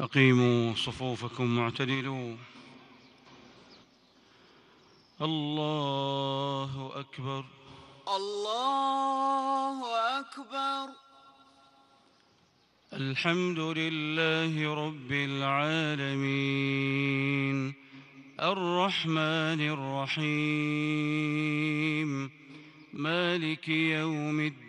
أقيموا صفوفكم واعتدلوا. الله أكبر. الله أكبر. الحمد لله رب العالمين. الرحمن الرحيم. مالك يوم الدين.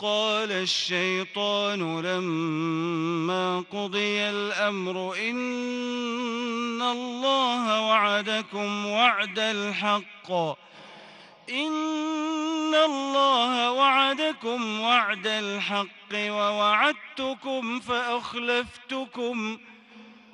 وقال الشيطان لما قضي الأمر إن الله وعدكم وعد الحق. إن الله وعدكم وعد الحق ووعدتكم فأخلفتكم.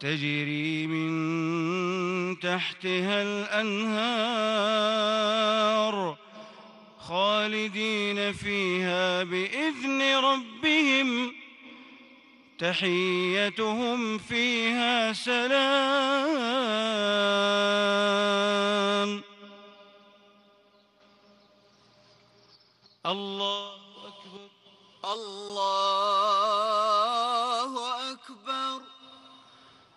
تجري من تحتها الأنهار خالدين فيها بإذن ربهم تحيتهم فيها سلام. الله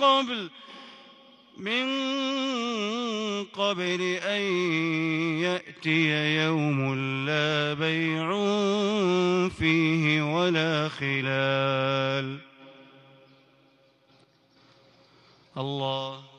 قبل من قبل أن يأتي يوم لا بيع فيه ولا خلال. الله